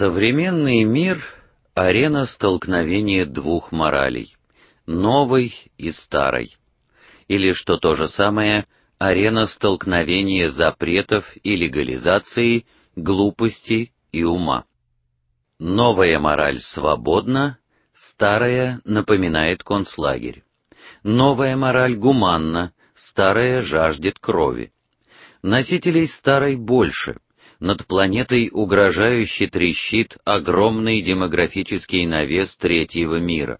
Современный мир арена столкновения двух моралей новой и старой. Или что то же самое, арена столкновения запретов и легализации, глупости и ума. Новая мораль свободна, старая напоминает концлагерь. Новая мораль гуманна, старая жаждет крови. Носителей старой больше. Над планетой угрожающе трещит огромный демографический навес третьего мира.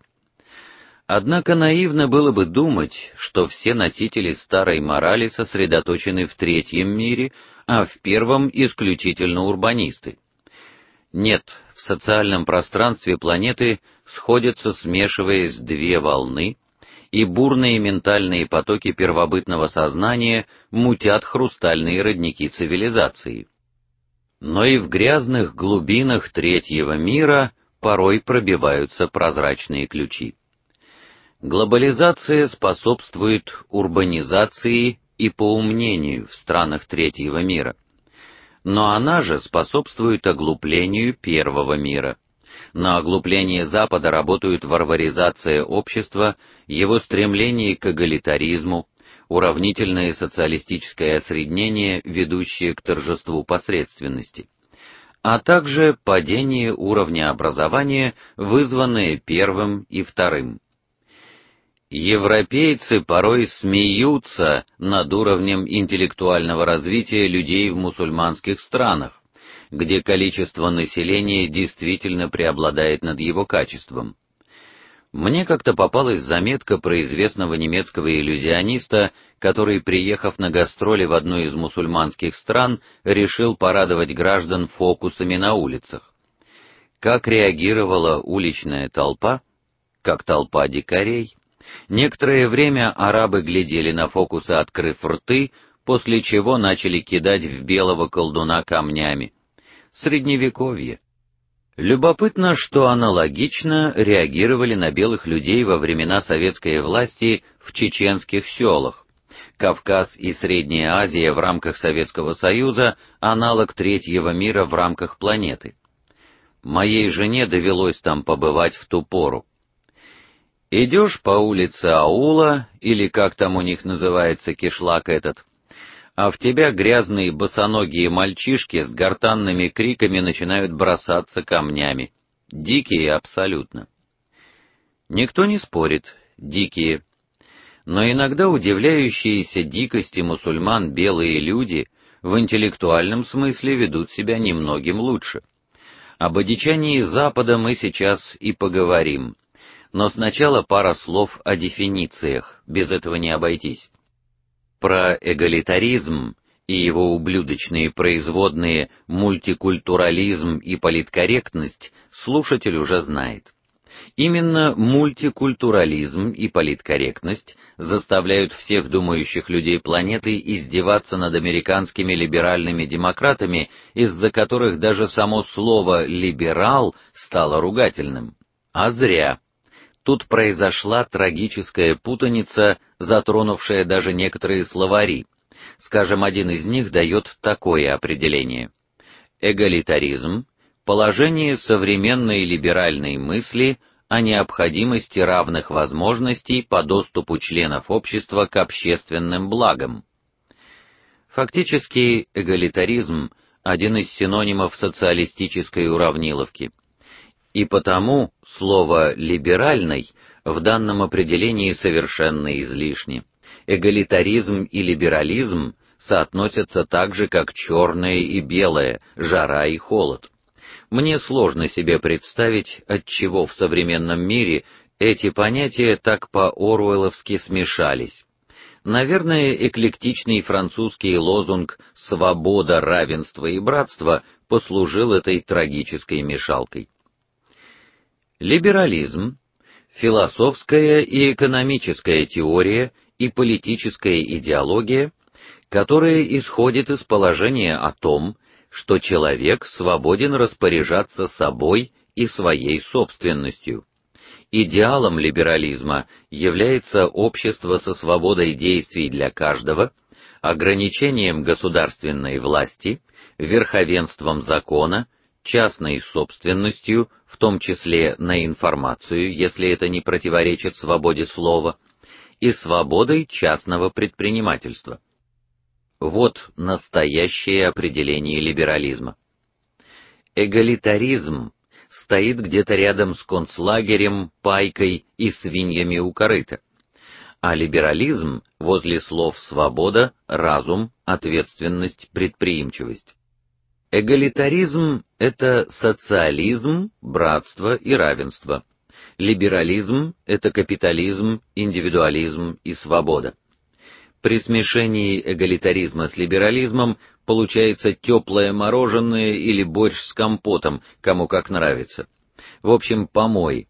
Однако наивно было бы думать, что все носители старой морали сосредоточены в третьем мире, а в первом исключительно урбанисты. Нет, в социальном пространстве планеты сходятся, смешиваясь две волны, и бурные ментальные потоки первобытного сознания мутят хрустальные родники цивилизации. Но и в грязных глубинах третьего мира порой пробиваются прозрачные ключи. Глобализация способствует урбанизации и поумнению в странах третьего мира. Но она же способствует оглуплению первого мира. На оглупление Запада работают варваризация общества, его стремление к эгалитаризму, уравнительное социалистическое осреднение, ведущее к торжеству посредственности, а также падение уровня образования, вызванное первым и вторым. Европейцы порой смеются над уровнем интеллектуального развития людей в мусульманских странах, где количество населения действительно преобладает над его качеством. Мне как-то попалась заметка про известного немецкого иллюзиониста, который, приехав на гастроли в одну из мусульманских стран, решил порадовать граждан фокусами на улицах. Как реагировала уличная толпа? Как толпа дикарей. Некоторое время арабы глядели на фокусы, открыв рты, после чего начали кидать в белого колдуна камнями. Средневековье. Любопытно, что аналогично реагировали на белых людей во времена советской власти в чеченских селах. Кавказ и Средняя Азия в рамках Советского Союза аналог третьего мира в рамках планеты. Моей жене довелось там побывать в ту пору. Идешь по улице аула, или как там у них называется кишлак этот, а в тебя грязные босоногие мальчишки с гортанными криками начинают бросаться камнями. Дикие абсолютно. Никто не спорит, дикие. Но иногда удивляющиеся дикости мусульман белые люди в интеллектуальном смысле ведут себя немногим лучше. Об одичании Запада мы сейчас и поговорим. Но сначала пара слов о дефинициях, без этого не обойтись. Про эгалитаризм и его ублюдочные производные мультикультурализм и политкорректность слушатель уже знает. Именно мультикультурализм и политкорректность заставляют всех думающих людей планеты издеваться над американскими либеральными демократами, из-за которых даже само слово либерал стало ругательным. А зря. Тут произошла трагическая путаница, затронувшая даже некоторые словари. Скажем, один из них дает такое определение: эгалитаризм положение современной либеральной мысли о необходимости равных возможностей по доступу членов общества к общественным благам. Фактически эгалитаризм один из синонимов социалистической уравниловки. И потому слово либеральный в данном определении совершенно излишне. Эгалитаризм и либерализм соотносятся так же, как черное и белое, жара и холод. Мне сложно себе представить, от чего в современном мире эти понятия так по-оруэлловски смешались. Наверное, эклектичный французский лозунг свобода, равенство и братство послужил этой трагической мешалкой. Либерализм философская и экономическая теория и политическая идеология, которая исходит из положения о том, что человек свободен распоряжаться собой и своей собственностью. Идеалом либерализма является общество со свободой действий для каждого, ограничением государственной власти, верховенством закона, частной собственностью, в том числе на информацию, если это не противоречит свободе слова, и свободой частного предпринимательства. Вот настоящее определение либерализма. Эгалитаризм стоит где-то рядом с концлагерем, пайкой и свиньями у корыта. А либерализм возле слов свобода, разум, ответственность, предприимчивость. Эгалитаризм это социализм, братство и равенство. Либерализм это капитализм, индивидуализм и свобода. При смешении эгалитаризма с либерализмом получается теплое мороженое или борщ с компотом, кому как нравится. В общем, помой.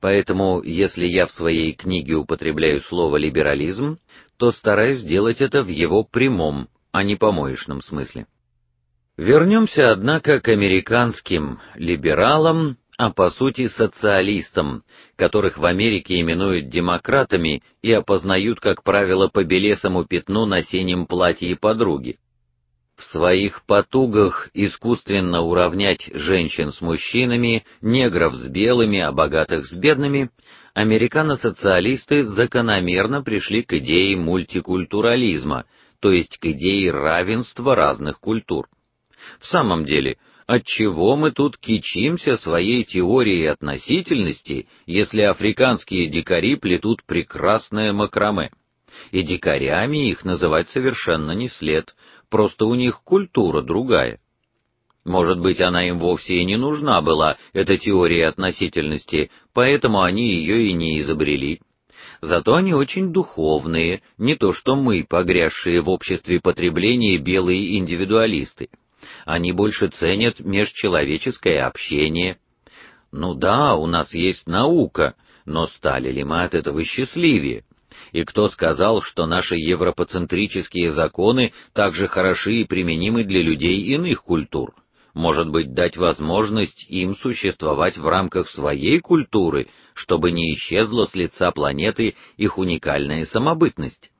Поэтому, если я в своей книге употребляю слово либерализм, то стараюсь сделать это в его прямом, а не помоечном смысле. Вернемся, однако, к американским либералам, а по сути социалистам, которых в Америке именуют демократами и опознают, как правило, по белесому пятну на синем платье подруги. В своих потугах искусственно уравнять женщин с мужчинами, негров с белыми, а богатых с бедными, американо-социалисты закономерно пришли к идее мультикультурализма, то есть к идее равенства разных культур. В самом деле, отчего мы тут кичимся своей теорией относительности, если африканские дикари плетут прекрасное макраме? И дикарями их называть совершенно не след, просто у них культура другая. Может быть, она им вовсе и не нужна была, эта теория относительности, поэтому они ее и не изобрели. Зато они очень духовные, не то что мы, погрязшие в обществе потребления белые индивидуалисты. Они больше ценят межчеловеческое общение. Ну да, у нас есть наука, но стали ли мы от этого счастливее? И кто сказал, что наши европоцентрические законы так же хороши и применимы для людей иных культур? Может быть, дать возможность им существовать в рамках своей культуры, чтобы не исчезла с лица планеты их уникальная самобытность?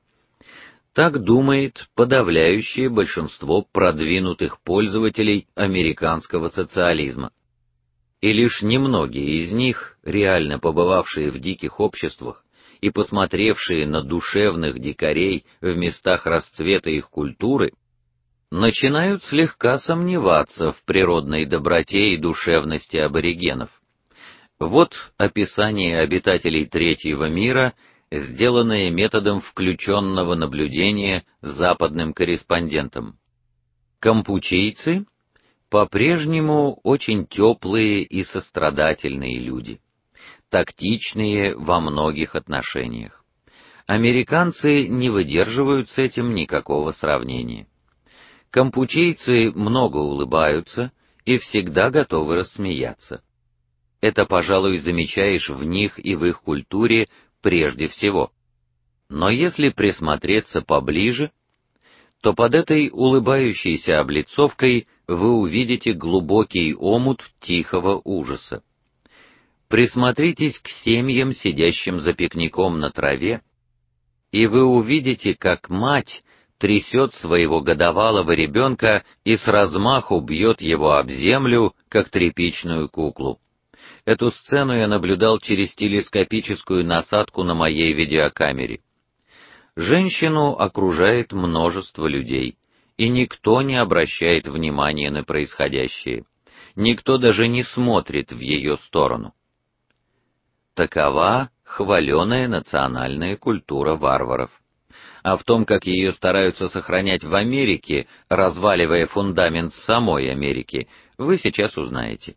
Так думает подавляющее большинство продвинутых пользователей американского социализма. И лишь немногие из них, реально побывавшие в диких обществах, и посмотревшие на душевных дикарей в местах расцвета их культуры, начинают слегка сомневаться в природной доброте и душевности аборигенов. Вот описание обитателей третьего мира, сделанное методом включенного наблюдения западным корреспондентом. Кампучийцы по-прежнему очень теплые и сострадательные люди тактичные во многих отношениях. Американцы не выдерживают с этим никакого сравнения. Кампучейцы много улыбаются и всегда готовы рассмеяться. Это, пожалуй, замечаешь в них и в их культуре прежде всего. Но если присмотреться поближе, то под этой улыбающейся облицовкой вы увидите глубокий омут тихого ужаса. Присмотритесь к семьям, сидящим за пикником на траве, и вы увидите, как мать трясет своего годовалого ребенка и с размаху бьет его об землю, как тряпичную куклу. Эту сцену я наблюдал через телескопическую насадку на моей видеокамере. Женщину окружает множество людей, и никто не обращает внимания на происходящее. Никто даже не смотрит в ее сторону. Такова хваленая национальная культура варваров. А в том, как ее стараются сохранять в Америке, разваливая фундамент самой Америки, вы сейчас узнаете.